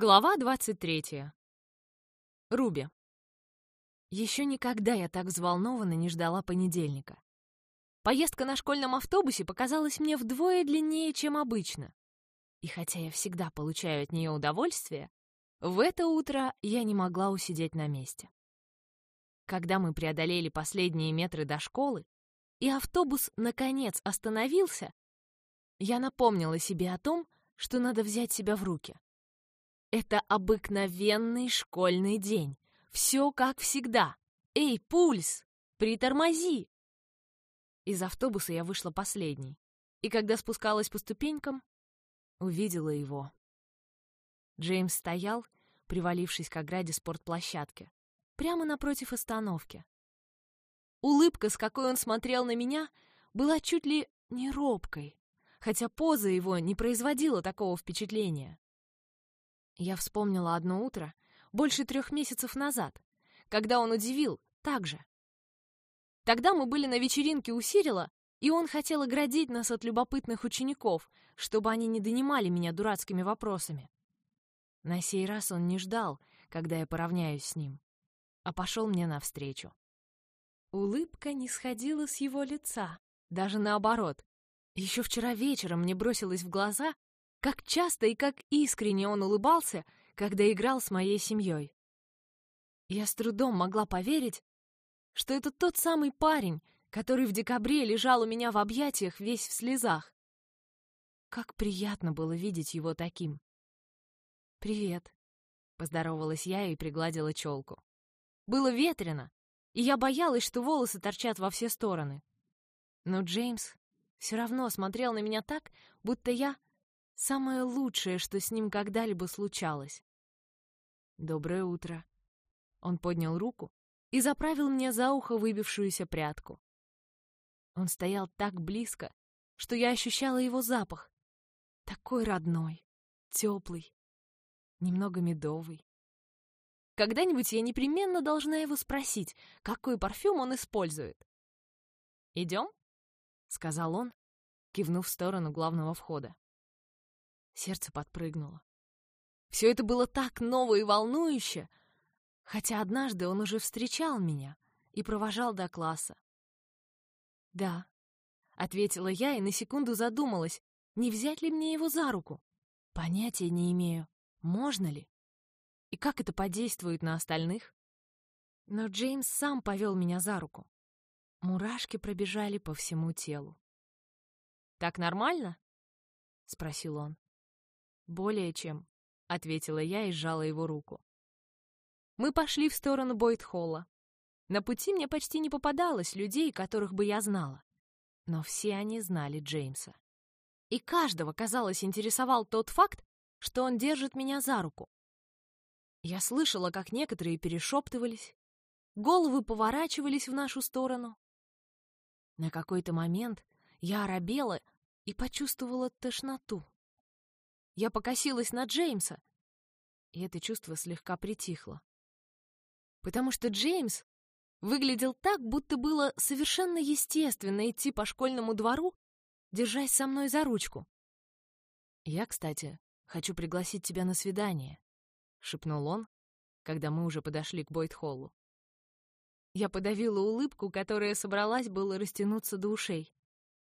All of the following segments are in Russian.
Глава 23. Руби. Еще никогда я так взволнованно не ждала понедельника. Поездка на школьном автобусе показалась мне вдвое длиннее, чем обычно. И хотя я всегда получаю от нее удовольствие, в это утро я не могла усидеть на месте. Когда мы преодолели последние метры до школы, и автобус, наконец, остановился, я напомнила себе о том, что надо взять себя в руки. Это обыкновенный школьный день. Все как всегда. Эй, пульс! Притормози! Из автобуса я вышла последней. И когда спускалась по ступенькам, увидела его. Джеймс стоял, привалившись к ограде спортплощадки, прямо напротив остановки. Улыбка, с какой он смотрел на меня, была чуть ли не робкой, хотя поза его не производила такого впечатления. Я вспомнила одно утро, больше трех месяцев назад, когда он удивил так же. Тогда мы были на вечеринке у Сирила, и он хотел оградить нас от любопытных учеников, чтобы они не донимали меня дурацкими вопросами. На сей раз он не ждал, когда я поравняюсь с ним, а пошел мне навстречу. Улыбка не сходила с его лица, даже наоборот. Еще вчера вечером мне бросилось в глаза, как часто и как искренне он улыбался, когда играл с моей семьей. Я с трудом могла поверить, что это тот самый парень, который в декабре лежал у меня в объятиях весь в слезах. Как приятно было видеть его таким. «Привет», — поздоровалась я и пригладила челку. Было ветрено, и я боялась, что волосы торчат во все стороны. Но Джеймс все равно смотрел на меня так, будто я Самое лучшее, что с ним когда-либо случалось. «Доброе утро». Он поднял руку и заправил мне за ухо выбившуюся прядку. Он стоял так близко, что я ощущала его запах. Такой родной, теплый, немного медовый. Когда-нибудь я непременно должна его спросить, какой парфюм он использует. «Идем?» — сказал он, кивнув в сторону главного входа. Сердце подпрыгнуло. Все это было так ново и волнующе, хотя однажды он уже встречал меня и провожал до класса. «Да», — ответила я и на секунду задумалась, не взять ли мне его за руку. Понятия не имею, можно ли и как это подействует на остальных. Но Джеймс сам повел меня за руку. Мурашки пробежали по всему телу. «Так нормально?» — спросил он. «Более чем», — ответила я и сжала его руку. Мы пошли в сторону Бойт-холла. На пути мне почти не попадалось людей, которых бы я знала. Но все они знали Джеймса. И каждого, казалось, интересовал тот факт, что он держит меня за руку. Я слышала, как некоторые перешептывались, головы поворачивались в нашу сторону. На какой-то момент я оробела и почувствовала тошноту. Я покосилась на Джеймса, и это чувство слегка притихло. Потому что Джеймс выглядел так, будто было совершенно естественно идти по школьному двору, держась со мной за ручку. «Я, кстати, хочу пригласить тебя на свидание», — шепнул он, когда мы уже подошли к Бойт-холлу. Я подавила улыбку, которая собралась было растянуться до ушей.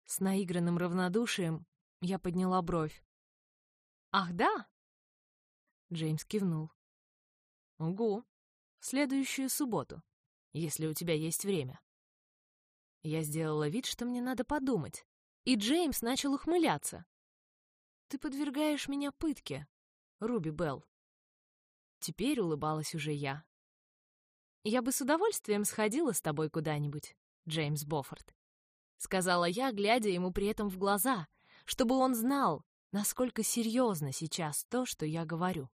С наигранным равнодушием я подняла бровь. «Ах, да?» Джеймс кивнул. «Угу. Следующую субботу, если у тебя есть время». Я сделала вид, что мне надо подумать, и Джеймс начал ухмыляться. «Ты подвергаешь меня пытке, Руби Белл». Теперь улыбалась уже я. «Я бы с удовольствием сходила с тобой куда-нибудь, Джеймс Боффорд», — сказала я, глядя ему при этом в глаза, чтобы он знал, насколько серьезно сейчас то, что я говорю.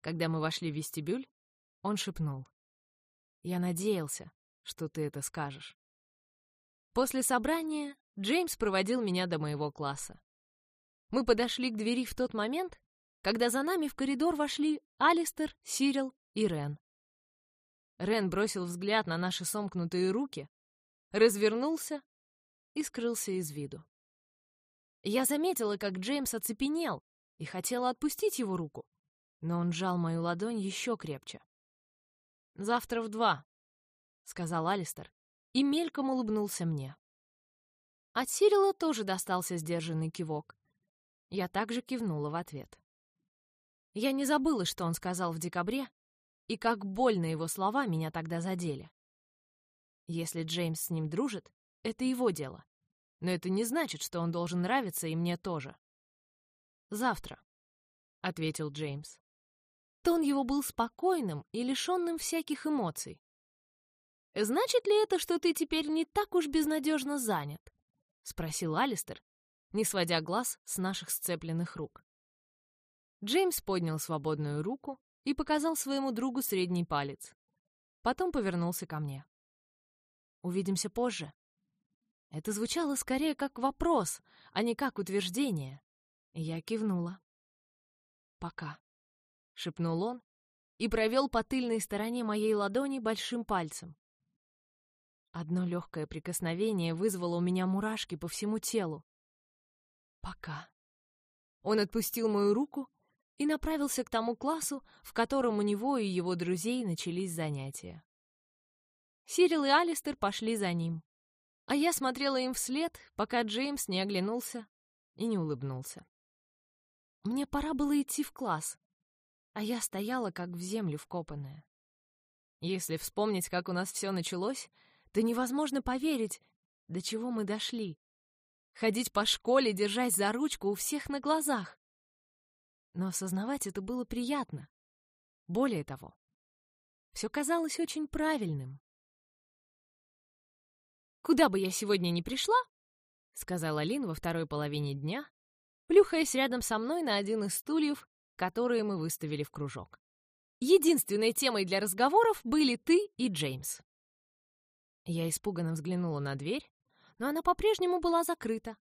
Когда мы вошли в вестибюль, он шепнул. «Я надеялся, что ты это скажешь». После собрания Джеймс проводил меня до моего класса. Мы подошли к двери в тот момент, когда за нами в коридор вошли Алистер, Сирил и Рен. Рен бросил взгляд на наши сомкнутые руки, развернулся и скрылся из виду. Я заметила, как Джеймс оцепенел и хотела отпустить его руку. но он сжал мою ладонь еще крепче. «Завтра в два», — сказал Алистер, и мельком улыбнулся мне. От Сирила тоже достался сдержанный кивок. Я также кивнула в ответ. Я не забыла, что он сказал в декабре, и как больно его слова меня тогда задели. Если Джеймс с ним дружит, это его дело. Но это не значит, что он должен нравиться и мне тоже. «Завтра», — ответил Джеймс. Тон его был спокойным и лишенным всяких эмоций. «Значит ли это, что ты теперь не так уж безнадежно занят?» — спросил Алистер, не сводя глаз с наших сцепленных рук. Джеймс поднял свободную руку и показал своему другу средний палец. Потом повернулся ко мне. «Увидимся позже». Это звучало скорее как вопрос, а не как утверждение. Я кивнула. «Пока», — шепнул он и провел по тыльной стороне моей ладони большим пальцем. Одно легкое прикосновение вызвало у меня мурашки по всему телу. «Пока». Он отпустил мою руку и направился к тому классу, в котором у него и его друзей начались занятия. Сирил и Алистер пошли за ним, а я смотрела им вслед, пока Джеймс не оглянулся и не улыбнулся. Мне пора было идти в класс, а я стояла как в землю вкопанная. Если вспомнить, как у нас все началось, то невозможно поверить, до чего мы дошли. Ходить по школе, держась за ручку у всех на глазах. Но осознавать это было приятно. Более того, все казалось очень правильным. «Куда бы я сегодня ни пришла», — сказала Лин во второй половине дня, плюхаясь рядом со мной на один из стульев, которые мы выставили в кружок. Единственной темой для разговоров были ты и Джеймс. Я испуганно взглянула на дверь, но она по-прежнему была закрыта.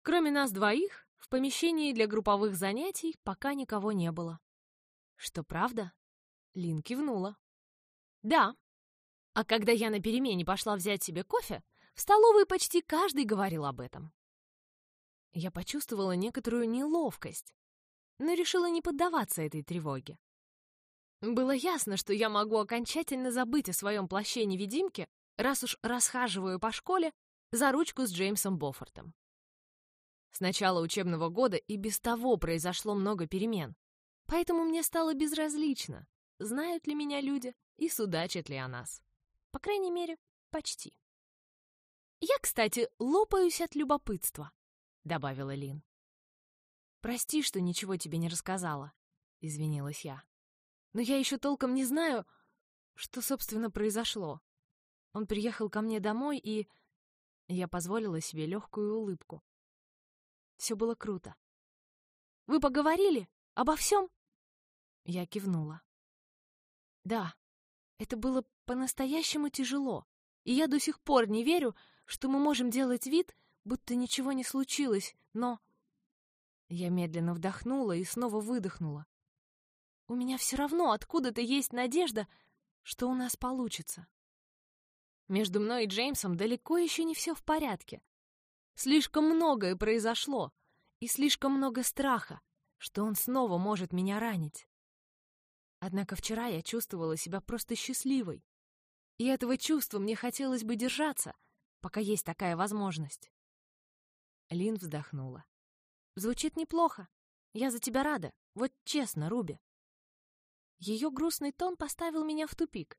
Кроме нас двоих, в помещении для групповых занятий пока никого не было. Что правда? Лин кивнула. Да. А когда я на перемене пошла взять себе кофе, в столовой почти каждый говорил об этом. Я почувствовала некоторую неловкость, но решила не поддаваться этой тревоге. Было ясно, что я могу окончательно забыть о своем плаще-невидимке, раз уж расхаживаю по школе за ручку с Джеймсом Боффортом. С начала учебного года и без того произошло много перемен, поэтому мне стало безразлично, знают ли меня люди и судачат ли о нас. По крайней мере, почти. Я, кстати, лопаюсь от любопытства. — добавила Лин. «Прости, что ничего тебе не рассказала», — извинилась я. «Но я еще толком не знаю, что, собственно, произошло. Он приехал ко мне домой, и...» Я позволила себе легкую улыбку. Все было круто. «Вы поговорили? Обо всем?» Я кивнула. «Да, это было по-настоящему тяжело, и я до сих пор не верю, что мы можем делать вид, будто ничего не случилось, но... Я медленно вдохнула и снова выдохнула. У меня все равно откуда-то есть надежда, что у нас получится. Между мной и Джеймсом далеко еще не все в порядке. Слишком многое произошло, и слишком много страха, что он снова может меня ранить. Однако вчера я чувствовала себя просто счастливой. И этого чувства мне хотелось бы держаться, пока есть такая возможность. Лин вздохнула. «Звучит неплохо. Я за тебя рада. Вот честно, Руби». Ее грустный тон поставил меня в тупик.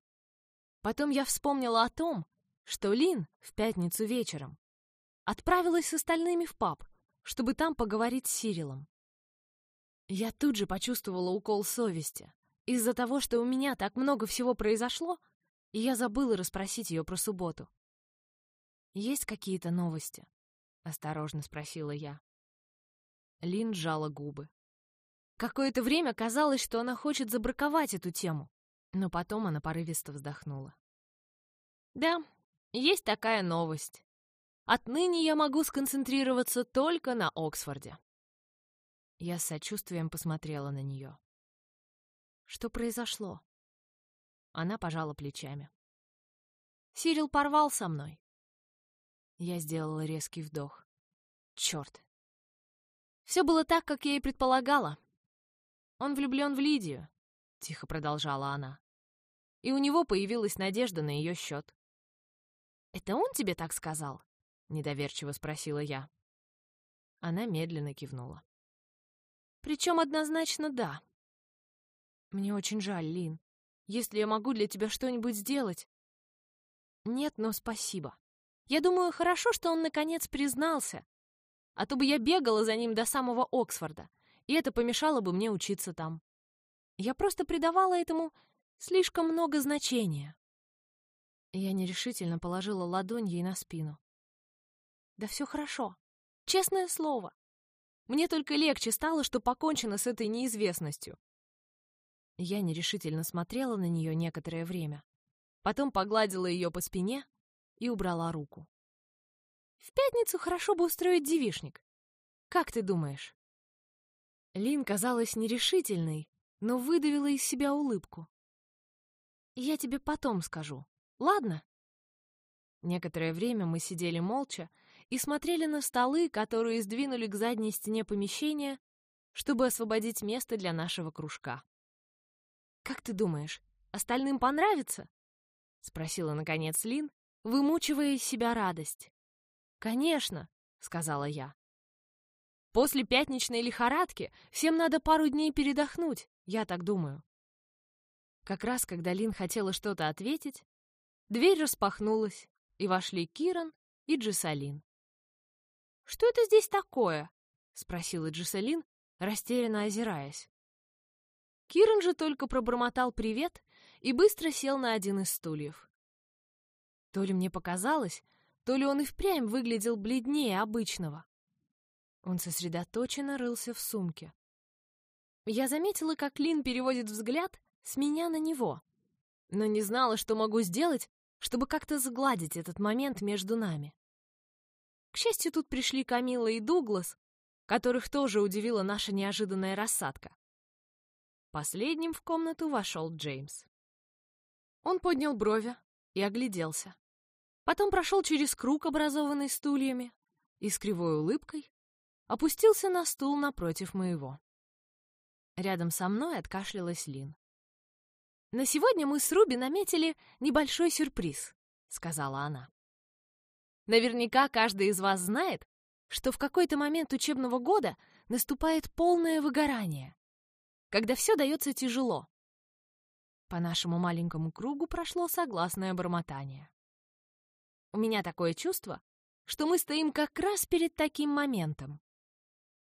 Потом я вспомнила о том, что Лин в пятницу вечером отправилась с остальными в паб, чтобы там поговорить с Сирилом. Я тут же почувствовала укол совести. Из-за того, что у меня так много всего произошло, и я забыла расспросить ее про субботу. Есть какие-то новости? — осторожно спросила я. Лин сжала губы. Какое-то время казалось, что она хочет забраковать эту тему, но потом она порывисто вздохнула. «Да, есть такая новость. Отныне я могу сконцентрироваться только на Оксфорде». Я с сочувствием посмотрела на нее. «Что произошло?» Она пожала плечами. «Сирил порвал со мной. Я сделала резкий вдох. Черт. Все было так, как я и предполагала. Он влюблен в Лидию, тихо продолжала она. И у него появилась надежда на ее счет. Это он тебе так сказал? недоверчиво спросила я. Она медленно кивнула. Причем однозначно да. Мне очень жаль, Лин. Если я могу для тебя что-нибудь сделать... Нет, но спасибо. Я думаю, хорошо, что он наконец признался. А то бы я бегала за ним до самого Оксфорда, и это помешало бы мне учиться там. Я просто придавала этому слишком много значения. Я нерешительно положила ладонь ей на спину. Да все хорошо. Честное слово. Мне только легче стало, что покончено с этой неизвестностью. Я нерешительно смотрела на нее некоторое время. Потом погладила ее по спине и убрала руку. «В пятницу хорошо бы устроить девишник. Как ты думаешь?» Лин казалась нерешительной, но выдавила из себя улыбку. «Я тебе потом скажу, ладно?» Некоторое время мы сидели молча и смотрели на столы, которые сдвинули к задней стене помещения, чтобы освободить место для нашего кружка. «Как ты думаешь, остальным понравится?» — спросила, наконец, Лин, вымучивая из себя радость. «Конечно», — сказала я. «После пятничной лихорадки всем надо пару дней передохнуть, я так думаю». Как раз, когда Лин хотела что-то ответить, дверь распахнулась, и вошли Киран и Джесалин. «Что это здесь такое?» — спросила Джесалин, растерянно озираясь. Киран же только пробормотал привет и быстро сел на один из стульев. То ли мне показалось, то ли он и впрямь выглядел бледнее обычного. Он сосредоточенно рылся в сумке. Я заметила, как Лин переводит взгляд с меня на него, но не знала, что могу сделать, чтобы как-то сгладить этот момент между нами. К счастью, тут пришли Камила и Дуглас, которых тоже удивила наша неожиданная рассадка. Последним в комнату вошел Джеймс. Он поднял брови и огляделся. Потом прошел через круг, образованный стульями, и с кривой улыбкой опустился на стул напротив моего. Рядом со мной откашлялась Лин. «На сегодня мы с Руби наметили небольшой сюрприз», — сказала она. «Наверняка каждый из вас знает, что в какой-то момент учебного года наступает полное выгорание когда все дается тяжело. По нашему маленькому кругу прошло согласное бормотание. У меня такое чувство, что мы стоим как раз перед таким моментом.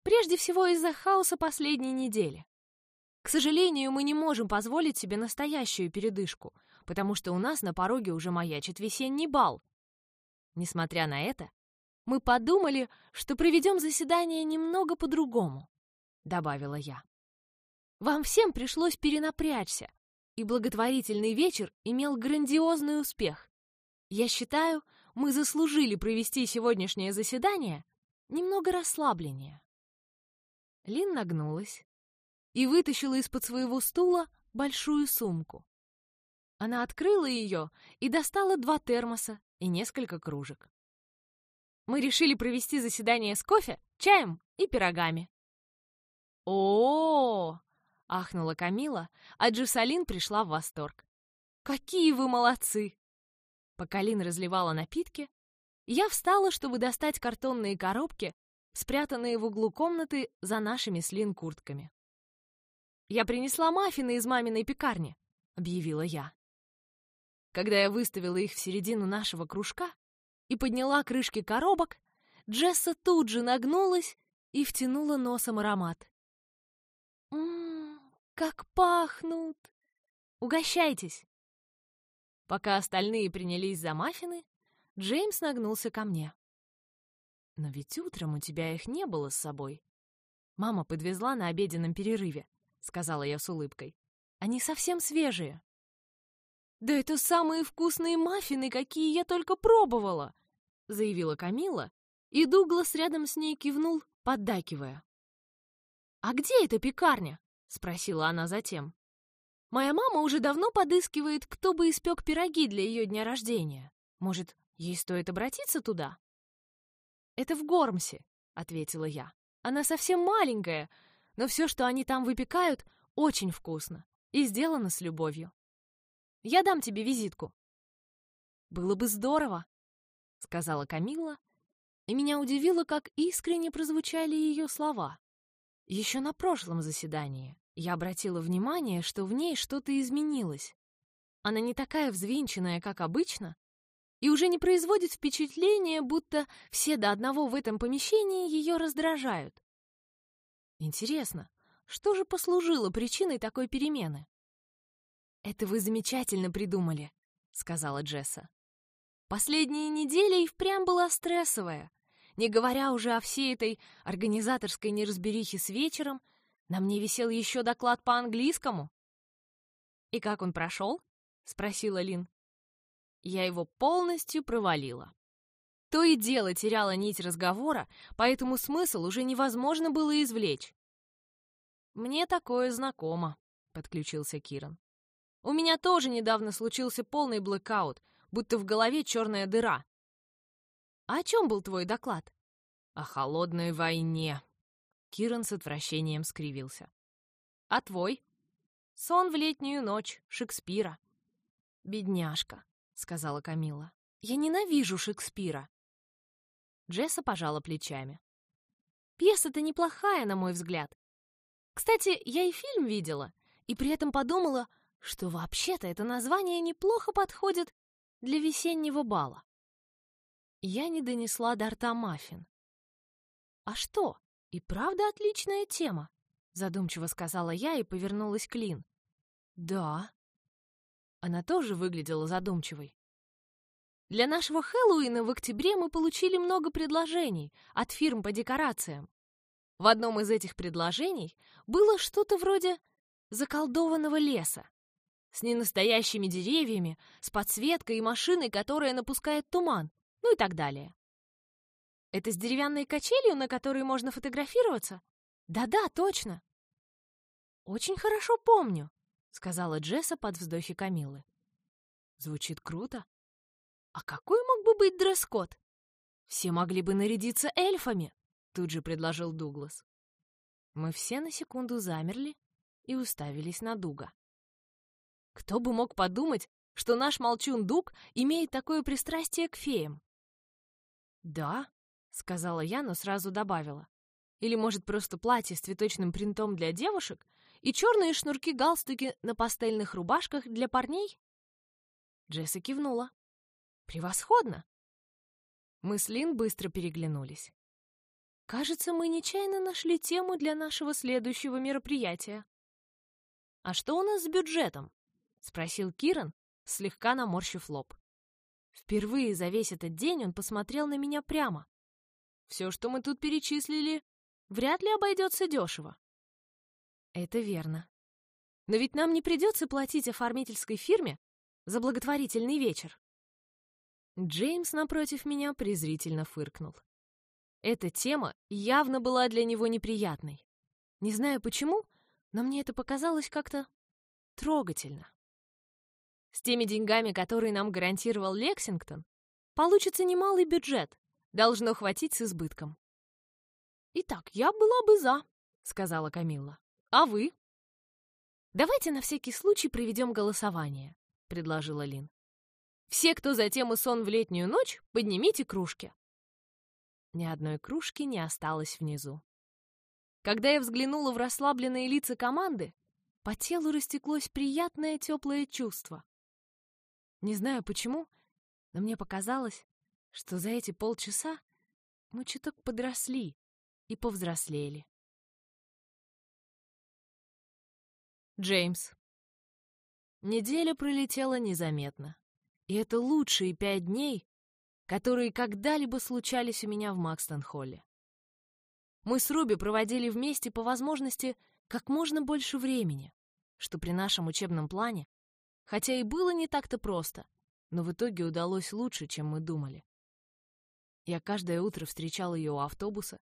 Прежде всего из-за хаоса последней недели. К сожалению, мы не можем позволить себе настоящую передышку, потому что у нас на пороге уже маячит весенний бал. Несмотря на это, мы подумали, что проведем заседание немного по-другому, добавила я. Вам всем пришлось перенапрячься, и благотворительный вечер имел грандиозный успех. Я считаю, мы заслужили провести сегодняшнее заседание немного расслабленнее. Лин нагнулась и вытащила из-под своего стула большую сумку. Она открыла ее и достала два термоса и несколько кружек. Мы решили провести заседание с кофе, чаем и пирогами. О, ахнула Камила, а Джусалин пришла в восторг. «Какие вы молодцы!» Пока Лин разливала напитки, я встала, чтобы достать картонные коробки, спрятанные в углу комнаты за нашими с Лин куртками. «Я принесла маффины из маминой пекарни», — объявила я. Когда я выставила их в середину нашего кружка и подняла крышки коробок, Джесса тут же нагнулась и втянула носом аромат. «М-м-м!» Как пахнут! Угощайтесь!» Пока остальные принялись за маффины, Джеймс нагнулся ко мне. «Но ведь утром у тебя их не было с собой. Мама подвезла на обеденном перерыве», — сказала я с улыбкой. «Они совсем свежие». «Да это самые вкусные маффины, какие я только пробовала!» — заявила Камила, и Дуглас рядом с ней кивнул, поддакивая. «А где эта пекарня?» — спросила она затем. «Моя мама уже давно подыскивает, кто бы испек пироги для ее дня рождения. Может, ей стоит обратиться туда?» «Это в Гормсе», — ответила я. «Она совсем маленькая, но все, что они там выпекают, очень вкусно и сделано с любовью. Я дам тебе визитку». «Было бы здорово», — сказала Камилла, и меня удивило, как искренне прозвучали ее слова. Еще на прошлом заседании я обратила внимание, что в ней что-то изменилось. Она не такая взвинченная, как обычно, и уже не производит впечатления, будто все до одного в этом помещении ее раздражают. Интересно, что же послужило причиной такой перемены? «Это вы замечательно придумали», — сказала Джесса. «Последняя неделя и впрямь была стрессовая. Не говоря уже о всей этой организаторской неразберихе с вечером, на мне висел еще доклад по английскому». «И как он прошел?» — спросила Лин. Я его полностью провалила. То и дело теряла нить разговора, поэтому смысл уже невозможно было извлечь. «Мне такое знакомо», — подключился Киран. «У меня тоже недавно случился полный блэкаут, будто в голове черная дыра». «А о чем был твой доклад?» «О холодной войне», — Киран с отвращением скривился. «А твой?» «Сон в летнюю ночь, Шекспира». «Бедняжка», — сказала Камила. «Я ненавижу Шекспира». Джесса пожала плечами. «Пьеса-то неплохая, на мой взгляд. Кстати, я и фильм видела, и при этом подумала, что вообще-то это название неплохо подходит для весеннего бала. Я не донесла до рта маффин. «А что, и правда отличная тема?» Задумчиво сказала я и повернулась к Лин. «Да», она тоже выглядела задумчивой. Для нашего Хэллоуина в октябре мы получили много предложений от фирм по декорациям. В одном из этих предложений было что-то вроде заколдованного леса с ненастоящими деревьями, с подсветкой и машиной, которая напускает туман, ну и так далее. Это с деревянной качелью, на которой можно фотографироваться? Да-да, точно. Очень хорошо помню сказала Джесса под вздохи Камилы. Звучит круто. А какой мог бы быть дресс-код? Все могли бы нарядиться эльфами, тут же предложил Дуглас. Мы все на секунду замерли и уставились на Дуга. Кто бы мог подумать, что наш молчун Дуг имеет такое пристрастие к феям? «Да», — сказала я, но сразу добавила. «Или, может, просто платье с цветочным принтом для девушек и черные шнурки-галстуки на пастельных рубашках для парней? Джесса кивнула. Превосходно! Мы с Лин быстро переглянулись. Кажется, мы нечаянно нашли тему для нашего следующего мероприятия. «А что у нас с бюджетом?» — спросил Киран, слегка наморщив лоб. Впервые за весь этот день он посмотрел на меня прямо. Все, что мы тут перечислили, вряд ли обойдется дешево. Это верно. Но ведь нам не придется платить оформительской фирме за благотворительный вечер. Джеймс, напротив меня, презрительно фыркнул. Эта тема явно была для него неприятной. Не знаю почему, но мне это показалось как-то трогательно. С теми деньгами, которые нам гарантировал Лексингтон, получится немалый бюджет, должно хватить с избытком. «Итак, я была бы за», — сказала Камилла. А вы? Давайте на всякий случай проведем голосование, предложила Лин. Все, кто за тему сон в летнюю ночь, поднимите кружки. Ни одной кружки не осталось внизу. Когда я взглянула в расслабленные лица команды, по телу растеклось приятное теплое чувство. Не знаю почему, но мне показалось, что за эти полчаса мы чуток подросли и повзрослели. Джеймс. Неделя пролетела незаметно. И это лучшие пять дней, которые когда-либо случались у меня в Макстон-Холле. Мы с Руби проводили вместе по возможности как можно больше времени, что при нашем учебном плане, хотя и было не так-то просто, но в итоге удалось лучше, чем мы думали. Я каждое утро встречал ее у автобуса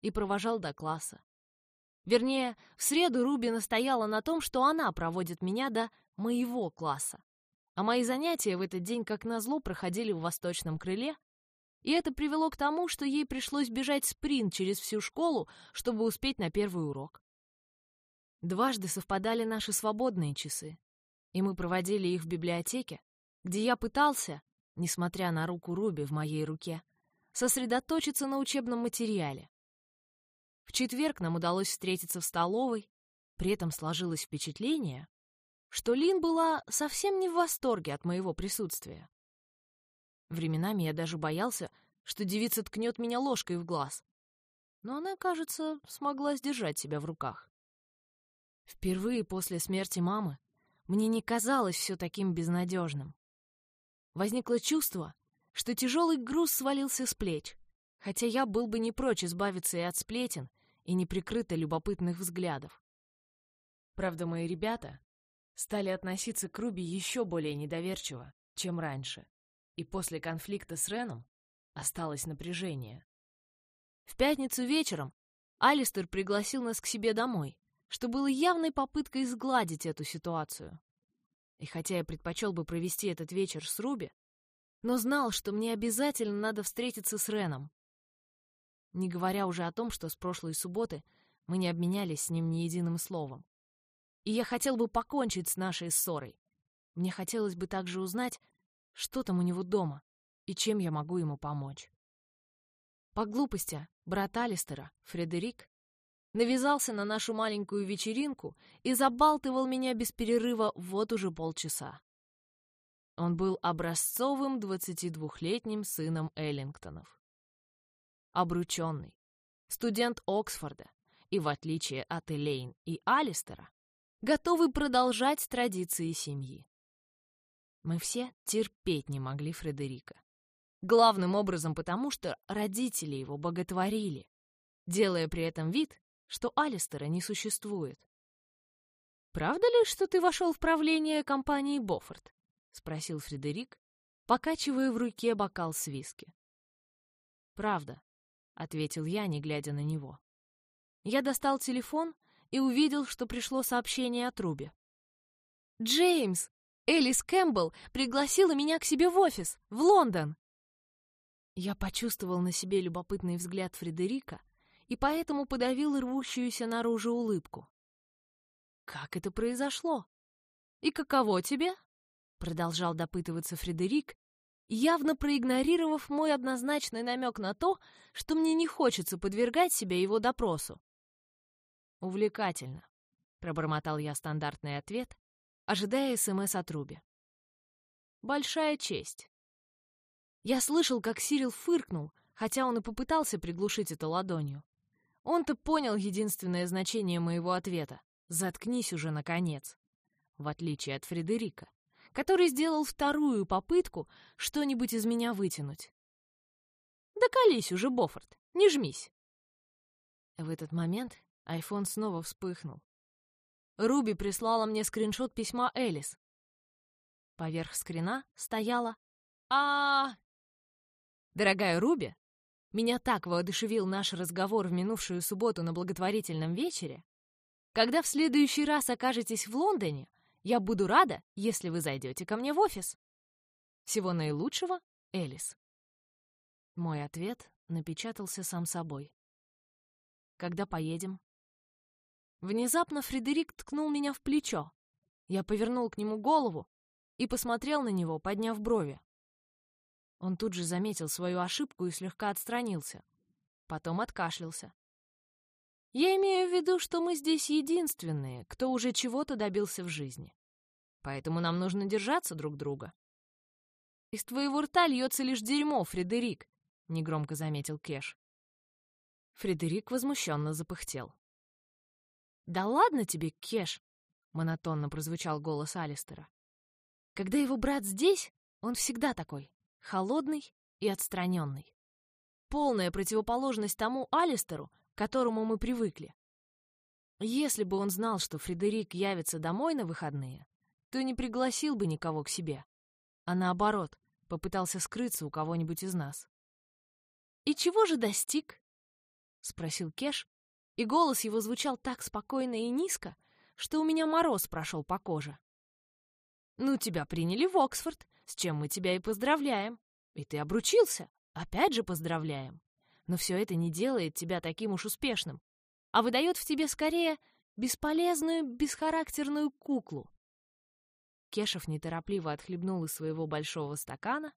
и провожал до класса, Вернее, в среду Руби настояла на том, что она проводит меня до моего класса. А мои занятия в этот день, как назло, проходили в восточном крыле, и это привело к тому, что ей пришлось бежать спринт через всю школу, чтобы успеть на первый урок. Дважды совпадали наши свободные часы, и мы проводили их в библиотеке, где я пытался, несмотря на руку Руби в моей руке, сосредоточиться на учебном материале. В четверг нам удалось встретиться в столовой, при этом сложилось впечатление, что Лин была совсем не в восторге от моего присутствия. Временами я даже боялся, что девица ткнет меня ложкой в глаз. Но она, кажется, смогла сдержать себя в руках. Впервые после смерти мамы мне не казалось все таким безнадежным. Возникло чувство, что тяжелый груз свалился с плеч, хотя я был бы не прочь избавиться и от сплетен, и неприкрыто любопытных взглядов. Правда, мои ребята стали относиться к Руби еще более недоверчиво, чем раньше, и после конфликта с Реном осталось напряжение. В пятницу вечером Алистер пригласил нас к себе домой, что было явной попыткой сгладить эту ситуацию. И хотя я предпочел бы провести этот вечер с Руби, но знал, что мне обязательно надо встретиться с Реном. Не говоря уже о том, что с прошлой субботы мы не обменялись с ним ни единым словом. И я хотел бы покончить с нашей ссорой. Мне хотелось бы также узнать, что там у него дома и чем я могу ему помочь. По глупости брат Алистера, Фредерик, навязался на нашу маленькую вечеринку и забалтывал меня без перерыва вот уже полчаса. Он был образцовым 22-летним сыном Эллингтонов. Обрученный, студент Оксфорда и, в отличие от Элейн и Алистера, готовый продолжать традиции семьи. Мы все терпеть не могли Фредерика. Главным образом потому, что родители его боготворили, делая при этом вид, что Алистера не существует. «Правда ли, что ты вошел в правление компании Боффорд?» — спросил Фредерик, покачивая в руке бокал с виски. «Правда», — ответил я, не глядя на него. Я достал телефон и увидел, что пришло сообщение от Руби. «Джеймс! Элис Кэмпбелл пригласила меня к себе в офис, в Лондон!» Я почувствовал на себе любопытный взгляд Фредерика и поэтому подавил рвущуюся наружу улыбку. «Как это произошло? И каково тебе?» Продолжал допытываться Фредерик, явно проигнорировав мой однозначный намек на то, что мне не хочется подвергать себя его допросу. «Увлекательно», — пробормотал я стандартный ответ, ожидая СМС от Руби. «Большая честь». Я слышал, как Сирил фыркнул, хотя он и попытался приглушить это ладонью. Он-то понял единственное значение моего ответа. «Заткнись уже, наконец!» В отличие от Фредерика который сделал вторую попытку что-нибудь из меня вытянуть. «Да колись уже, Боффорд, не жмись!» В этот момент айфон снова вспыхнул. Руби прислала мне скриншот письма Элис. Поверх скрина стояла а Дорогая Руби, меня так воодушевил наш разговор в минувшую субботу на благотворительном вечере. Когда в следующий раз окажетесь в Лондоне, я буду рада, если вы зайдете ко мне в офис. Всего наилучшего, Элис. Мой ответ напечатался сам собой. Когда поедем? Внезапно Фредерик ткнул меня в плечо. Я повернул к нему голову и посмотрел на него, подняв брови. Он тут же заметил свою ошибку и слегка отстранился. Потом откашлялся. Я имею в виду, что мы здесь единственные, кто уже чего-то добился в жизни. Поэтому нам нужно держаться друг друга. Из твоего рта льется лишь дерьмо, Фредерик, негромко заметил Кеш. Фредерик возмущенно запыхтел. «Да ладно тебе, Кеш!» — монотонно прозвучал голос Алистера. «Когда его брат здесь, он всегда такой, холодный и отстраненный. Полная противоположность тому Алистеру, к которому мы привыкли. Если бы он знал, что Фредерик явится домой на выходные, то не пригласил бы никого к себе, а наоборот, попытался скрыться у кого-нибудь из нас. «И чего же достиг?» — спросил Кеш, и голос его звучал так спокойно и низко, что у меня мороз прошел по коже. «Ну, тебя приняли в Оксфорд, с чем мы тебя и поздравляем. И ты обручился, опять же поздравляем. Но все это не делает тебя таким уж успешным, а выдает в тебе скорее бесполезную, бесхарактерную куклу. Кешев неторопливо отхлебнул из своего большого стакана,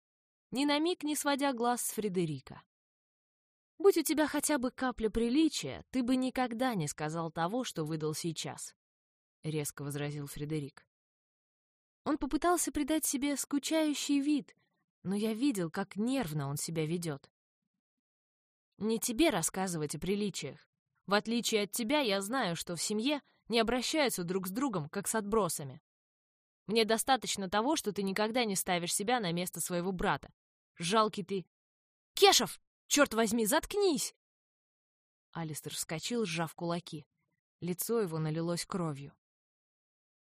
ни на миг не сводя глаз с Фредерика. «Будь у тебя хотя бы капля приличия, ты бы никогда не сказал того, что выдал сейчас», — резко возразил Фредерик. Он попытался придать себе скучающий вид, но я видел, как нервно он себя ведет. «Не тебе рассказывать о приличиях. В отличие от тебя, я знаю, что в семье не обращаются друг с другом, как с отбросами. Мне достаточно того, что ты никогда не ставишь себя на место своего брата. Жалкий ты... Кешев! Черт возьми, заткнись!» Алистер вскочил, сжав кулаки. Лицо его налилось кровью.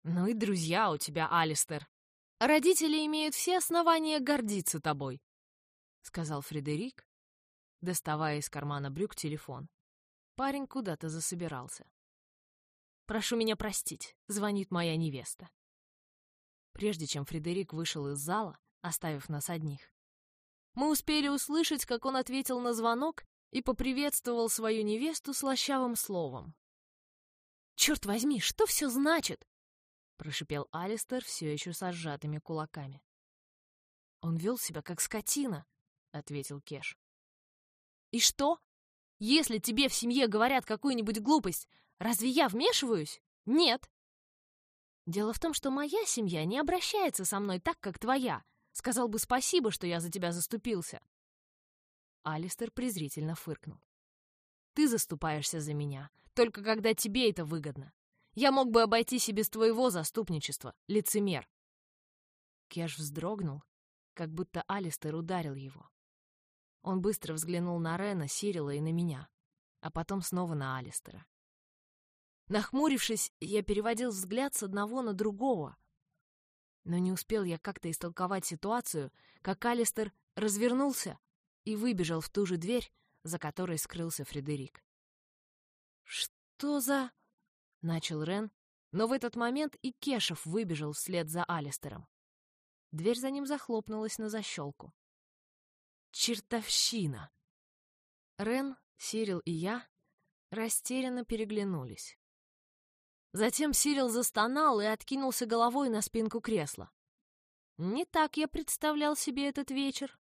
«Ну и друзья у тебя, Алистер. Родители имеют все основания гордиться тобой», — сказал Фредерик, доставая из кармана брюк телефон. Парень куда-то засобирался. «Прошу меня простить», — звонит моя невеста. Прежде чем Фредерик вышел из зала, оставив нас одних, мы успели услышать, как он ответил на звонок и поприветствовал свою невесту слащавым словом. «Черт возьми, что все значит?» — прошипел Алистер все еще со сжатыми кулаками. «Он вел себя как скотина», — ответил Кеш. «И что? Если тебе в семье говорят какую-нибудь глупость, разве я вмешиваюсь? Нет. Дело в том, что моя семья не обращается со мной так, как твоя. Сказал бы спасибо, что я за тебя заступился. Алистер презрительно фыркнул. Ты заступаешься за меня, только когда тебе это выгодно. Я мог бы обойтись и без твоего заступничества, лицемер. Кеш вздрогнул, как будто Алистер ударил его. Он быстро взглянул на Рена, Сирила и на меня, а потом снова на Алистера. Нахмурившись, я переводил взгляд с одного на другого. Но не успел я как-то истолковать ситуацию, как Алистер развернулся и выбежал в ту же дверь, за которой скрылся Фредерик. «Что за...» — начал Рен, но в этот момент и Кешев выбежал вслед за Алистером. Дверь за ним захлопнулась на защелку. «Чертовщина!» Рен, Сирил и я растерянно переглянулись. Затем Сирил застонал и откинулся головой на спинку кресла. Не так я представлял себе этот вечер.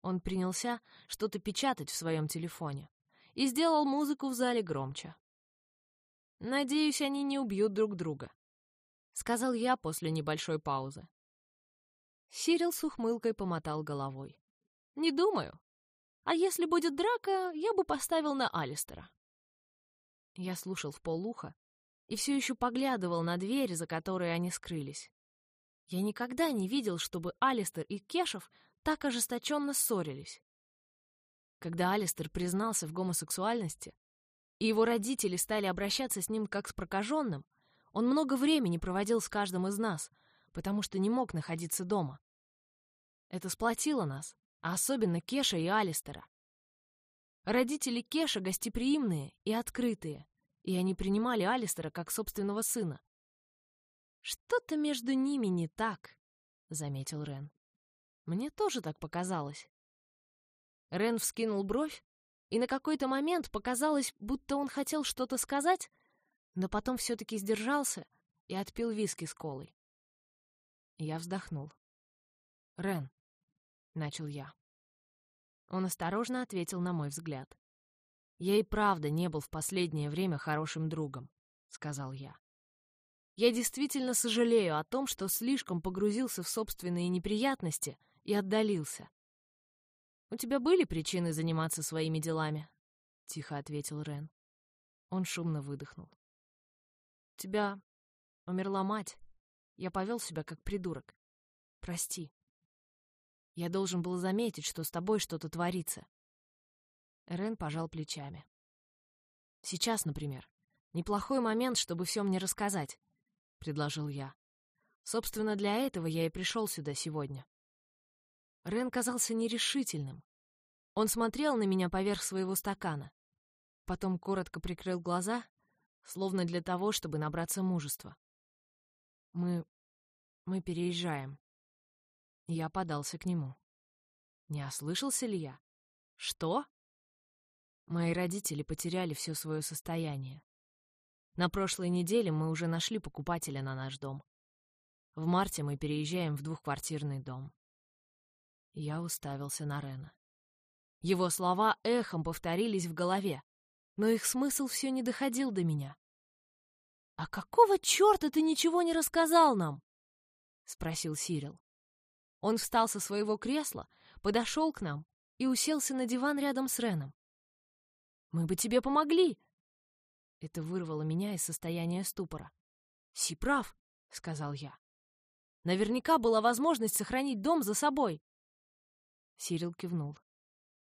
Он принялся что-то печатать в своем телефоне и сделал музыку в зале громче. «Надеюсь, они не убьют друг друга», — сказал я после небольшой паузы. Сирил с ухмылкой помотал головой. «Не думаю. А если будет драка, я бы поставил на Алистера». Я слушал в полуха, и все еще поглядывал на дверь, за которой они скрылись. Я никогда не видел, чтобы Алистер и Кешев так ожесточенно ссорились. Когда Алистер признался в гомосексуальности, и его родители стали обращаться с ним как с прокаженным, он много времени проводил с каждым из нас, потому что не мог находиться дома. Это сплотило нас, а особенно Кеша и Алистера. Родители Кеша гостеприимные и открытые, и они принимали Алистера как собственного сына. «Что-то между ними не так», — заметил Рен. «Мне тоже так показалось». Рен вскинул бровь, и на какой-то момент показалось, будто он хотел что-то сказать, но потом все-таки сдержался и отпил виски с колой. Я вздохнул. «Рен», — начал я. Он осторожно ответил на мой взгляд. «Я и правда не был в последнее время хорошим другом», — сказал я. «Я действительно сожалею о том, что слишком погрузился в собственные неприятности и отдалился». «У тебя были причины заниматься своими делами?» — тихо ответил Рен. Он шумно выдохнул. «У тебя умерла мать. Я повел себя как придурок. Прости. Я должен был заметить, что с тобой что-то творится. Рен пожал плечами. «Сейчас, например. Неплохой момент, чтобы все мне рассказать», — предложил я. «Собственно, для этого я и пришел сюда сегодня». Рен казался нерешительным. Он смотрел на меня поверх своего стакана. Потом коротко прикрыл глаза, словно для того, чтобы набраться мужества. «Мы... мы переезжаем». Я подался к нему. Не ослышался ли я? «Что?» Мои родители потеряли все свое состояние. На прошлой неделе мы уже нашли покупателя на наш дом. В марте мы переезжаем в двухквартирный дом. Я уставился на Рена. Его слова эхом повторились в голове, но их смысл все не доходил до меня. «А какого черта ты ничего не рассказал нам?» — спросил Сирил. Он встал со своего кресла, подошел к нам и уселся на диван рядом с Реном. «Мы бы тебе помогли!» Это вырвало меня из состояния ступора. «Си прав», — сказал я. «Наверняка была возможность сохранить дом за собой». Сирил кивнул.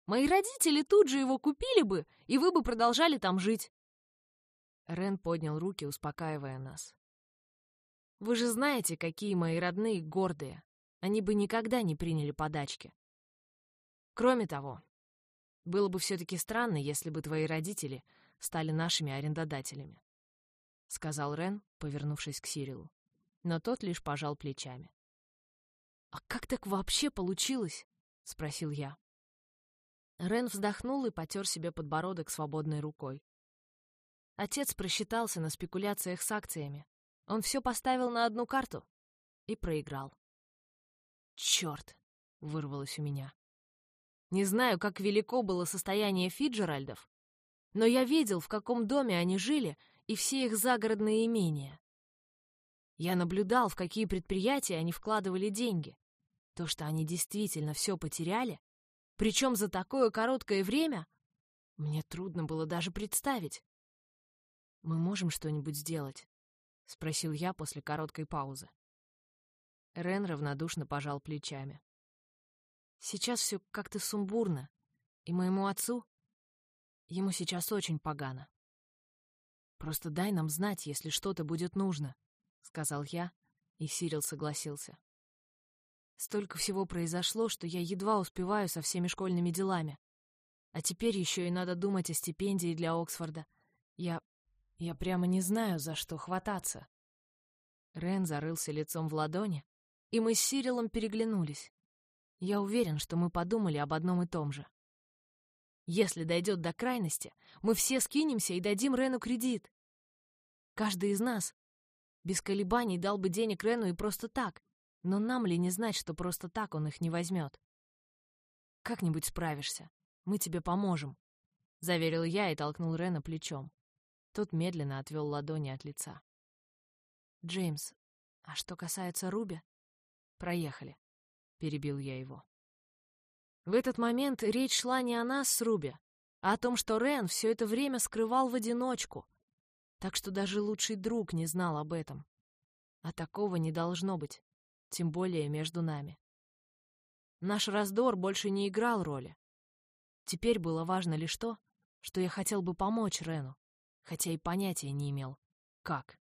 «Мои родители тут же его купили бы, и вы бы продолжали там жить». Рен поднял руки, успокаивая нас. «Вы же знаете, какие мои родные гордые. Они бы никогда не приняли подачки. Кроме того, было бы все-таки странно, если бы твои родители стали нашими арендодателями», — сказал Рен, повернувшись к Сирилу. Но тот лишь пожал плечами. «А как так вообще получилось?» — спросил я. Рен вздохнул и потер себе подбородок свободной рукой. Отец просчитался на спекуляциях с акциями. Он все поставил на одну карту и проиграл. «Черт!» — вырвалось у меня. Не знаю, как велико было состояние Фиджеральдов, но я видел, в каком доме они жили и все их загородные имения. Я наблюдал, в какие предприятия они вкладывали деньги. То, что они действительно все потеряли, причем за такое короткое время, мне трудно было даже представить. «Мы можем что-нибудь сделать?» — спросил я после короткой паузы. Рен равнодушно пожал плечами. «Сейчас все как-то сумбурно, и моему отцу Ему сейчас очень погано. «Просто дай нам знать, если что-то будет нужно», — сказал я, и Сирил согласился. Столько всего произошло, что я едва успеваю со всеми школьными делами. А теперь еще и надо думать о стипендии для Оксфорда. Я... я прямо не знаю, за что хвататься. Рен зарылся лицом в ладони, и мы с Сирилом переглянулись. Я уверен, что мы подумали об одном и том же. Если дойдет до крайности, мы все скинемся и дадим Рену кредит. Каждый из нас без колебаний дал бы денег Рену и просто так, но нам ли не знать, что просто так он их не возьмет? Как-нибудь справишься, мы тебе поможем, — заверил я и толкнул Рена плечом. Тот медленно отвел ладони от лица. «Джеймс, а что касается Руби?» «Проехали», — перебил я его. В этот момент речь шла не о нас с Руби, а о том, что Рен все это время скрывал в одиночку, так что даже лучший друг не знал об этом. А такого не должно быть, тем более между нами. Наш раздор больше не играл роли. Теперь было важно лишь то, что я хотел бы помочь Рену, хотя и понятия не имел, как.